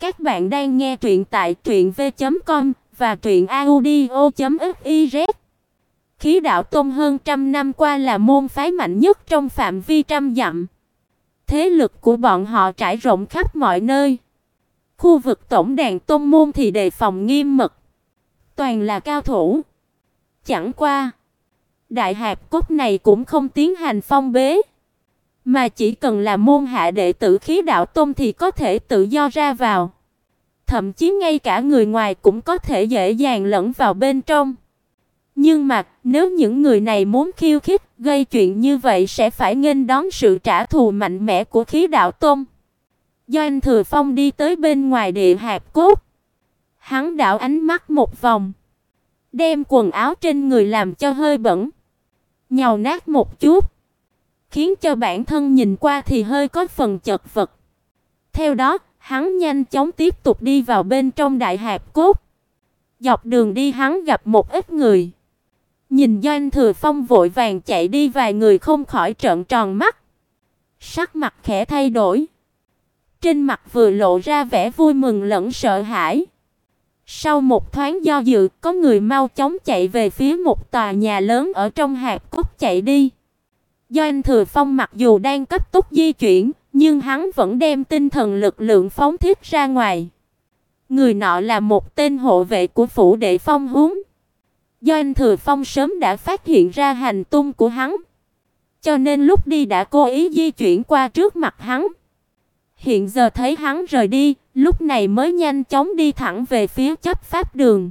Các bạn đang nghe truyện tại truyệnv.com và truyệnaudio.fiz. Khí đạo Tông hơn trăm năm qua là môn phái mạnh nhất trong phạm vi trăm dặm. Thế lực của bọn họ trải rộng khắp mọi nơi. Khu vực tổng đàn tông môn thì đề phòng nghiêm mật, toàn là cao thủ. Chẳng qua, đại hạp cốt này cũng không tiến hành phong bế, mà chỉ cần là môn hạ đệ tử khí đạo tông thì có thể tự do ra vào. Thậm chí ngay cả người ngoài cũng có thể dễ dàng lẫn vào bên trong. Nhưng mà, nếu những người này muốn khiêu khích, gây chuyện như vậy sẽ phải nghênh đón sự trả thù mạnh mẽ của khí đạo tông. Do anh Thừa Phong đi tới bên ngoài địa hạp cốt, hắn đảo ánh mắt một vòng, đem quần áo trên người làm cho hơi bẩn, nhàu nát một chút, khiến cho bản thân nhìn qua thì hơi có phần chật vật. Theo đó, hắn nhanh chóng tiếp tục đi vào bên trong đại hạp cốt. Dọc đường đi hắn gặp một ít người. Nhìn Doanh Thừa Phong vội vàng chạy đi vài người không khỏi trợn tròn mắt. Sắc mặt khẽ thay đổi. Trên mặt vừa lộ ra vẻ vui mừng lẫn sợ hãi. Sau một thoáng do dự, có người mau chóng chạy về phía một tòa nhà lớn ở trong hạp cốt chạy đi. Doanh Thừa Phong mặc dù đang cấp tốc di chuyển, nhưng hắn vẫn đem tinh thần lực lượng phóng thích ra ngoài. Người nọ là một tên hộ vệ của phủ đệ Phong Húng. Doanh Thừa Phong sớm đã phát hiện ra hành tung của hắn, cho nên lúc đi đã cố ý di chuyển qua trước mặt hắn. Hiện giờ thấy hắn rời đi, lúc này mới nhanh chóng đi thẳng về phía chấp pháp đường.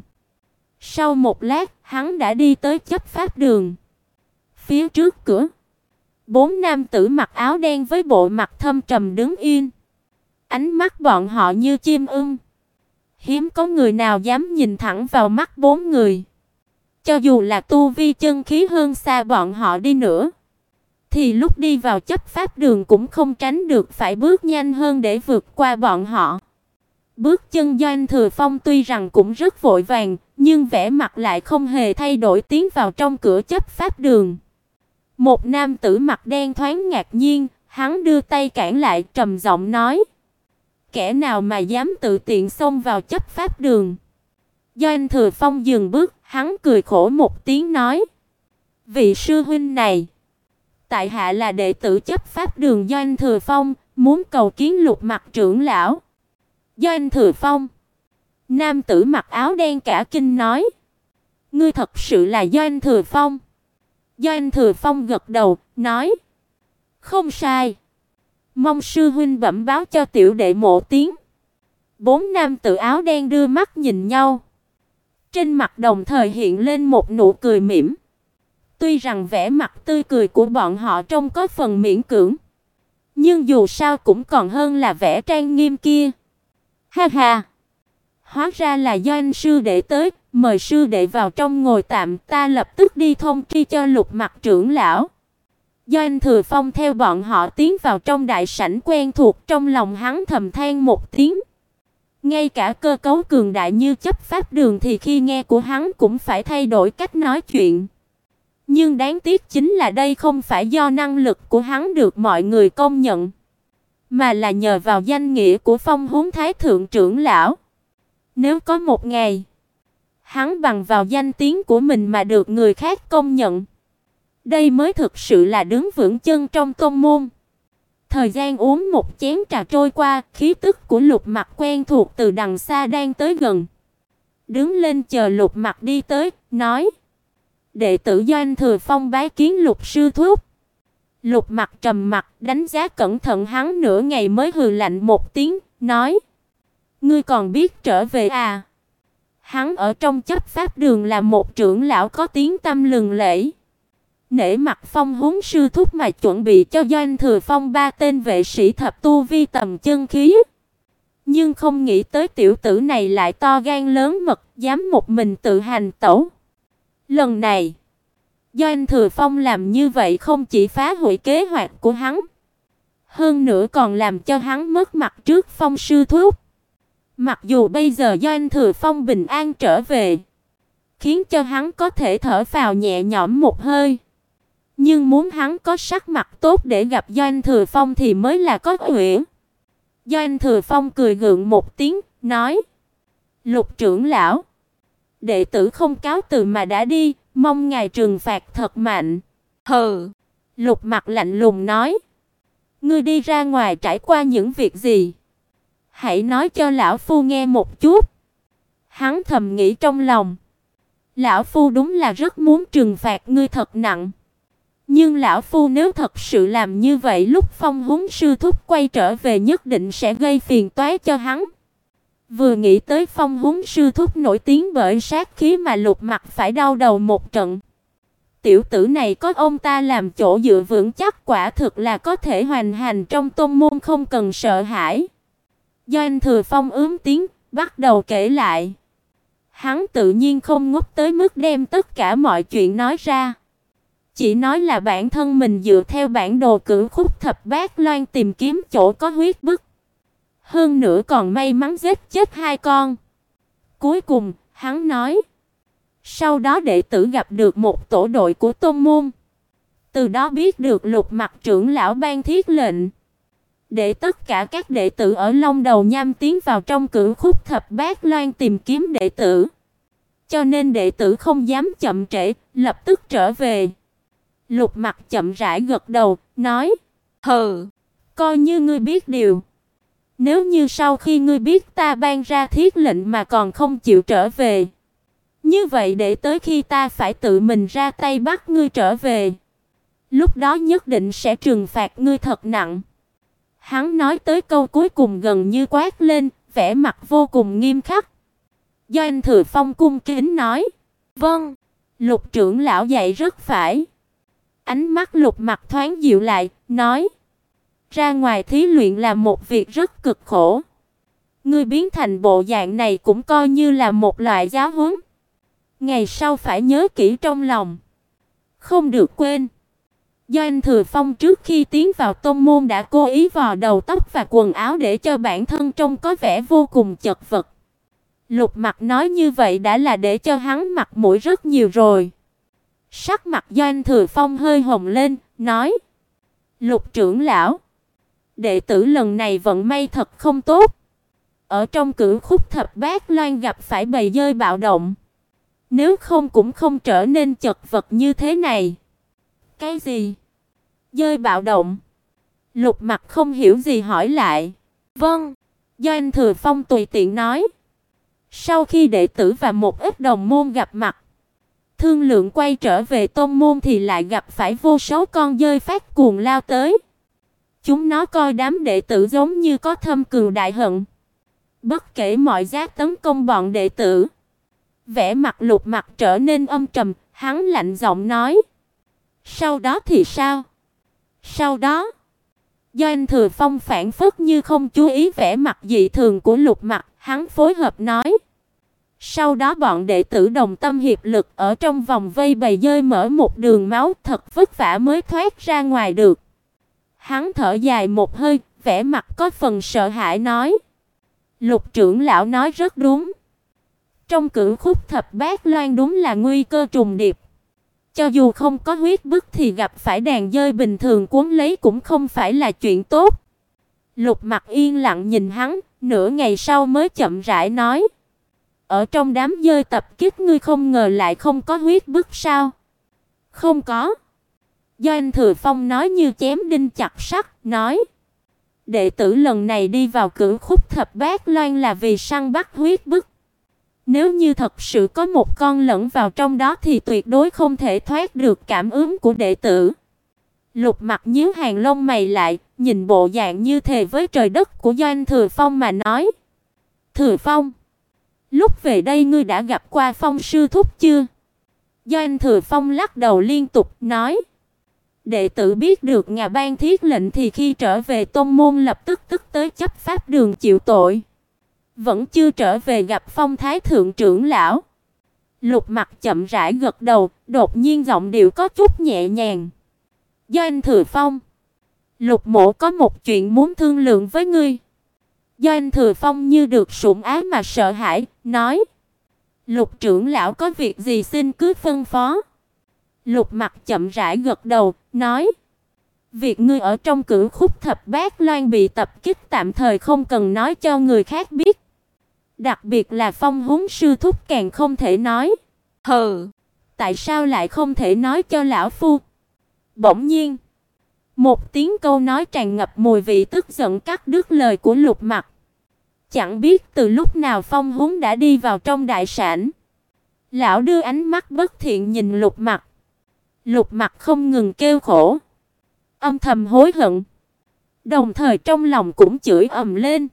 Sau một lát, hắn đã đi tới chấp pháp đường. Phía trước cửa, bốn nam tử mặc áo đen với bộ mặt thâm trầm đứng yên. Ánh mắt bọn họ như chim ưng. Hiếm có người nào dám nhìn thẳng vào mắt bốn người. Cho dù là tu vi chân khí hơn xa bọn họ đi nữa, thì lúc đi vào chấp pháp đường cũng không tránh được phải bước nhanh hơn để vượt qua bọn họ. Bước chân Doanh Thừa Phong tuy rằng cũng rất vội vàng, nhưng vẻ mặt lại không hề thay đổi tiến vào trong cửa chấp pháp đường. Một nam tử mặt đen thoáng ngạc nhiên, hắn đưa tay cản lại, trầm giọng nói: "Kẻ nào mà dám tự tiện xông vào chấp pháp đường?" Doanh Thừa Phong dừng bước, hắn cười khổ một tiếng nói: "Vị sư huynh này, tại hạ là đệ tử chấp pháp đường Doanh Thừa Phong, muốn cầu kiến Lục Mặc trưởng lão." Doanh Thừa Phong. Nam tử mặc áo đen cả kinh nói: "Ngươi thật sự là Doanh Thừa Phong?" Doanh Thừa Phong gật đầu, nói: "Không sai. Mong sư huynh bẩm báo cho tiểu đệ mộ tiếng." Bốn nam tử áo đen đưa mắt nhìn nhau. Trên mặt đồng thời hiện lên một nụ cười mỉm. Tuy rằng vẻ mặt tươi cười của bọn họ trông có phần miễn cưỡng, nhưng dù sao cũng còn hơn là vẻ trang nghiêm kia. Ha ha. Hóa ra là do anh sư đệ tới, mời sư đệ vào trong ngồi tạm, ta lập tức đi thông tri cho Lục Mặc trưởng lão. Do anh Thừa Phong theo bọn họ tiến vào trong đại sảnh quen thuộc, trong lòng hắn thầm than một tiếng. Ngay cả cơ cấu cường đại như chấp pháp đường thì khi nghe của hắn cũng phải thay đổi cách nói chuyện. Nhưng đáng tiếc chính là đây không phải do năng lực của hắn được mọi người công nhận, mà là nhờ vào danh nghĩa của Phong Húng Thái thượng trưởng lão. Nếu có một ngày, hắn bằng vào danh tiếng của mình mà được người khác công nhận, đây mới thực sự là đứng vững chân trong công môn. Thời gian uống một chén trà trôi qua, khí tức của Lục Mặc quen thuộc từ đằng xa đang tới gần. Đứng lên chờ Lục Mặc đi tới, nói: "Đệ tử Doanh Thừa Phong bái kiến Lục sư thúc." Lục Mặc trầm mặt, đánh giá cẩn thận hắn nửa ngày mới hừ lạnh một tiếng, nói: "Ngươi còn biết trở về à?" Hắn ở trong chấp pháp đường là một trưởng lão có tiếng tâm lừng lẫy. Nể mặt Phong huống sư thúc mà chuẩn bị cho Doanh Thừa Phong ba tên vệ sĩ thập tu vi tầm chân khí. Nhưng không nghĩ tới tiểu tử này lại to gan lớn mật, dám một mình tự hành tẩu. Lần này, Doanh Thừa Phong làm như vậy không chỉ phá hủy kế hoạch của hắn, hơn nữa còn làm cho hắn mất mặt trước Phong sư thúc. Mặc dù bây giờ Doanh Thừa Phong bình an trở về, khiến cho hắn có thể thở phào nhẹ nhõm một hơi. Nhưng muốn hắn có sắc mặt tốt để gặp Doanh Thừa Phong thì mới là có uyển. Do anh Thừa Phong cười gượng một tiếng, nói: "Lục trưởng lão, đệ tử không cáo từ mà đã đi, mong ngài trừng phạt thật mạnh." Hừ. Lục Mặc lạnh lùng nói: "Ngươi đi ra ngoài trải qua những việc gì? Hãy nói cho lão phu nghe một chút." Hắn thầm nghĩ trong lòng, lão phu đúng là rất muốn trừng phạt ngươi thật nặng. Nhưng lão phu nếu thật sự làm như vậy lúc Phong Húng sư thúc quay trở về nhất định sẽ gây phiền toái cho hắn. Vừa nghĩ tới Phong Húng sư thúc nổi tiếng bởi sát khí mà Lục Mặc phải đau đầu một trận. Tiểu tử này có ông ta làm chỗ dựa vững chắc quả thực là có thể hoành hành trong tôn môn không cần sợ hãi. Do anh Thừa Phong ướm tiếng, bắt đầu kể lại. Hắn tự nhiên không ngốc tới mức đem tất cả mọi chuyện nói ra. Chỉ nói là bản thân mình dựa theo bản đồ cửu khúc thập bát loan tìm kiếm chỗ có huyết bức. Hơn nữa còn may mắn giết chết hai con. Cuối cùng, hắn nói, sau đó đệ tử gặp được một tổ đội của Tôn môn. Từ đó biết được Lục mặt trưởng lão ban thiết lệnh, để tất cả các đệ tử ở Long Đầu Nham tiến vào trong cửu khúc thập bát loan tìm kiếm đệ tử. Cho nên đệ tử không dám chậm trễ, lập tức trở về. Lục Mặc chậm rãi gật đầu, nói: "Hừ, coi như ngươi biết điều. Nếu như sau khi ngươi biết ta ban ra thiết lệnh mà còn không chịu trở về, như vậy để tới khi ta phải tự mình ra tay bắt ngươi trở về, lúc đó nhất định sẽ trừng phạt ngươi thật nặng." Hắn nói tới câu cuối cùng gần như quát lên, vẻ mặt vô cùng nghiêm khắc. Do anh Thừa Phong cung kính nói: "Vâng, Lục trưởng lão dạy rất phải." Ánh mắt Lục Mặc thoáng dịu lại, nói: "Ra ngoài thí luyện là một việc rất cực khổ. Ngươi biến thành bộ dạng này cũng coi như là một loại giáo huấn. Ngày sau phải nhớ kỹ trong lòng, không được quên." Do anh Thừa Phong trước khi tiến vào tông môn đã cố ý vò đầu tóc và quần áo để cho bản thân trông có vẻ vô cùng chật vật. Lục Mặc nói như vậy đã là để cho hắn mặt mũi rất nhiều rồi. Sắc mặt Doanh Thừa Phong hơi hồng lên, nói: "Lục trưởng lão, đệ tử lần này vận may thật không tốt. Ở trong cửu khúc thập bát loan gặp phải bầy dơi bạo động, nếu không cũng không trở nên chật vật như thế này." "Cái gì?" Dơi bạo động? Lục Mặc không hiểu gì hỏi lại. "Vâng." do anh Thừa Phong tùy tiện nói. Sau khi đệ tử và một ít đồng môn gặp mặt, thương lượng quay trở về tôn môn thì lại gặp phải vô số con dơi phát cuồng lao tới. Chúng nó coi đám đệ tử giống như có thâm cừu đại hận. Bất kể mọi giá tấn công bọn đệ tử. Vẻ mặt Lục Mặc trở nên âm trầm, hắn lạnh giọng nói: "Sau đó thì sao?" Sau đó, do anh Thừa Phong phản phất như không chú ý vẻ mặt dị thường của Lục Mặc, hắn phối hợp nói: sau đó bọn đệ tử đồng tâm hiệp lực ở trong vòng vây bầy dơi mở một đường máu thật vất vả mới thoát ra ngoài được. Hắn thở dài một hơi, vẻ mặt có phần sợ hãi nói: "Lục trưởng lão nói rất đúng. Trong cửu khúc thập bát loan đúng là nguy cơ trùng điệp. Cho dù không có huyết bức thì gặp phải đàn dơi bình thường cuốn lấy cũng không phải là chuyện tốt." Lục Mặc yên lặng nhìn hắn, nửa ngày sau mới chậm rãi nói: ở trong đám dơi tập kích ngươi không ngờ lại không có huyết bức sao? Không có. Do anh Thừa Phong nói như chém đinh chặt sắt, nói: Đệ tử lần này đi vào cửu khúc thập bát loan là vì săn bắt huyết bức. Nếu như thật sự có một con lẫn vào trong đó thì tuyệt đối không thể thoát được cảm ứng của đệ tử. Lục Mặc nhíu hàng lông mày lại, nhìn bộ dạng như thề với trời đất của Doanh Thừa Phong mà nói: "Thừa Phong, Lúc về đây ngươi đã gặp qua Phong sư thúc chưa? Doanh Thừa Phong lắc đầu liên tục nói: Đệ tử biết được nhà ban thiết lệnh thì khi trở về tôn môn lập tức tức tới chấp pháp đường chịu tội. Vẫn chưa trở về gặp Phong thái thượng trưởng lão. Lục Mặc chậm rãi gật đầu, đột nhiên giọng điệu có chút nhẹ nhàng. Doanh Thừa Phong, Lục Mộ có một chuyện muốn thương lượng với ngươi. Do anh Thừa Phong như được sủng ái mà sợ hãi, nói: "Lục trưởng lão có việc gì xin cứ phân phó." Lục Mặc chậm rãi gật đầu, nói: Việc ngươi ở trong cửu khúc thập bát loan bị tập kích tạm thời không cần nói cho người khác biết. Đặc biệt là phong húng sư thúc càng không thể nói. Hừ, tại sao lại không thể nói cho lão phu? Bỗng nhiên, một tiếng câu nói tràn ngập mùi vị tức giận cắt đứt lời của Lục Mặc. Chẳng biết từ lúc nào Phong Húng đã đi vào trong đại sảnh. Lão đưa ánh mắt bất thiện nhìn Lục Mặc. Lục Mặc không ngừng kêu khổ, âm thầm hối hận, đồng thời trong lòng cũng chửi ầm lên.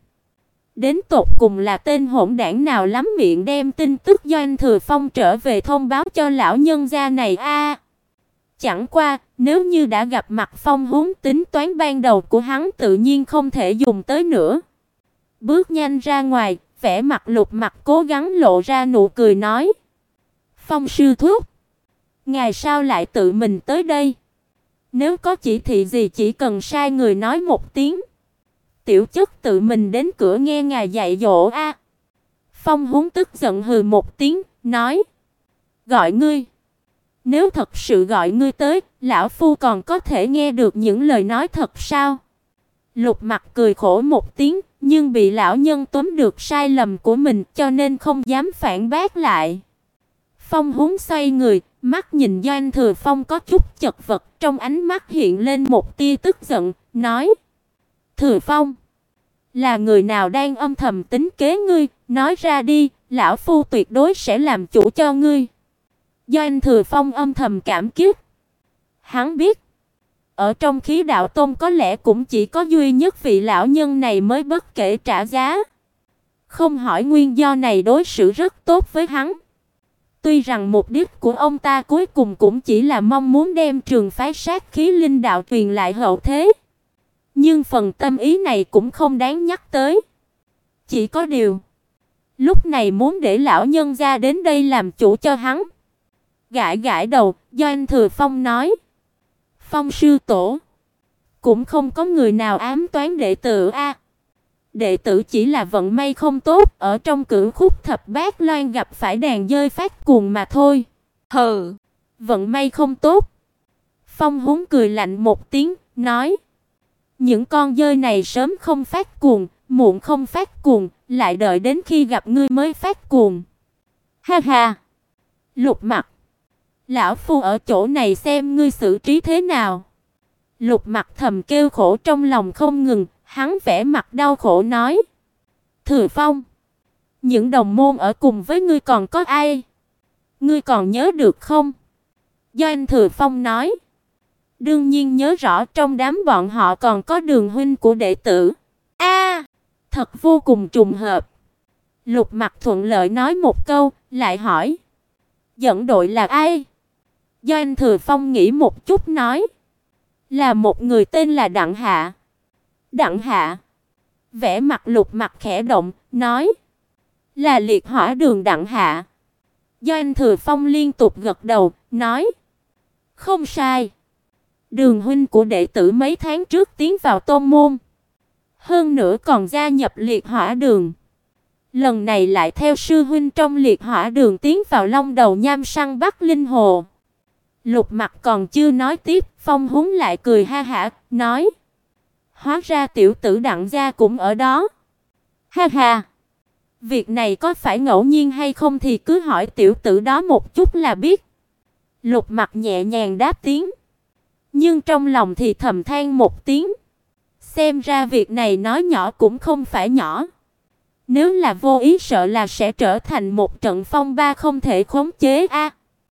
Đến tột cùng là tên hỗn đảng nào lắm miệng đem tin tức Doanh Thừa Phong trở về thông báo cho lão nhân gia này a. chẳng qua, nếu như đã gặp mặt Phong huống tính toán ban đầu của hắn tự nhiên không thể dùng tới nữa. Bước nhanh ra ngoài, vẻ mặt Lục Mặc cố gắng lộ ra nụ cười nói: "Phong sư thúc, ngài sao lại tự mình tới đây? Nếu có chỉ thị gì chỉ cần sai người nói một tiếng." Tiểu chất tự mình đến cửa nghe ngài dạy dỗ a." Phong Húng tức giận hừ một tiếng, nói: "Gọi ngươi. Nếu thật sự gọi ngươi tới, lão phu còn có thể nghe được những lời nói thật sao?" Lục Mặc cười khổ một tiếng, nhưng bị lão nhân túm được sai lầm của mình, cho nên không dám phản bác lại. Phong Húng xoay người, mắt nhìn Doanh Thừa Phong có chút chật vật, trong ánh mắt hiện lên một tia tức giận, nói: Thừa Phong, là người nào đang âm thầm tính kế ngươi, nói ra đi, lão phu tuyệt đối sẽ làm chủ cho ngươi. Do anh Thừa Phong âm thầm cảm kích. Hắn biết, ở trong khí đạo tôn có lẽ cũng chỉ có duy nhất vị lão nhân này mới bất kể trả giá. Không hỏi nguyên do này đối xử rất tốt với hắn. Tuy rằng mục đích của ông ta cuối cùng cũng chỉ là mong muốn đem trường phái sát khí linh đạo truyền lại hậu thế. Nhưng phần tâm ý này cũng không đáng nhắc tới. Chỉ có điều, lúc này muốn để lão nhân gia đến đây làm chủ cho hắn. Gãi gãi đầu, do anh Thừa Phong nói: "Phong sư tổ, cũng không có người nào ám toán đệ tử a." Đệ tử chỉ là vận may không tốt, ở trong cửu khúc thập bát loan gặp phải đàn dơi phát cuồng mà thôi. Hừ, vận may không tốt. Phong Húng cười lạnh một tiếng, nói: những con dơi này sớm không phát cuồng, muộn không phát cuồng, lại đợi đến khi gặp ngươi mới phát cuồng. Ha ha. Lục Mặc, lão phu ở chỗ này xem ngươi xử trí thế nào. Lục Mặc thầm kêu khổ trong lòng không ngừng, hắn vẻ mặt đau khổ nói: "Thừa Phong, những đồng môn ở cùng với ngươi còn có ai? Ngươi còn nhớ được không?" Do anh Thừa Phong nói: Đương nhiên nhớ rõ trong đám bọn họ còn có đường huynh của đệ tử. A, thật vô cùng trùng hợp. Lục Mặc thuận lợi nói một câu, lại hỏi: "Dẫn đội là ai?" Do anh Thừa Phong nghĩ một chút nói: "Là một người tên là Đặng Hạ." Đặng Hạ? Vẻ mặt Lục Mặc khẽ động, nói: "Là liệt hỏa đường Đặng Hạ." Do anh Thừa Phong liên tục gật đầu, nói: "Không sai." Đường huynh của đệ tử mấy tháng trước tiến vào tôn môn, hơn nữa còn gia nhập liệt hỏa đường. Lần này lại theo sư huynh trong liệt hỏa đường tiến vào Long Đầu Nham săn bắt linh hồ. Lục Mặc còn chưa nói tiếp, Phong Húng lại cười ha hả, nói: "Hóa ra tiểu tử Đặng gia cũng ở đó." Ha ha. Việc này có phải ngẫu nhiên hay không thì cứ hỏi tiểu tử đó một chút là biết. Lục Mặc nhẹ nhàng đáp tiếng nhưng trong lòng thì thầm than một tiếng. Xem ra việc này nói nhỏ cũng không phải nhỏ. Nếu là vô ý sợ là sẽ trở thành một trận phong ba không thể khống chế a.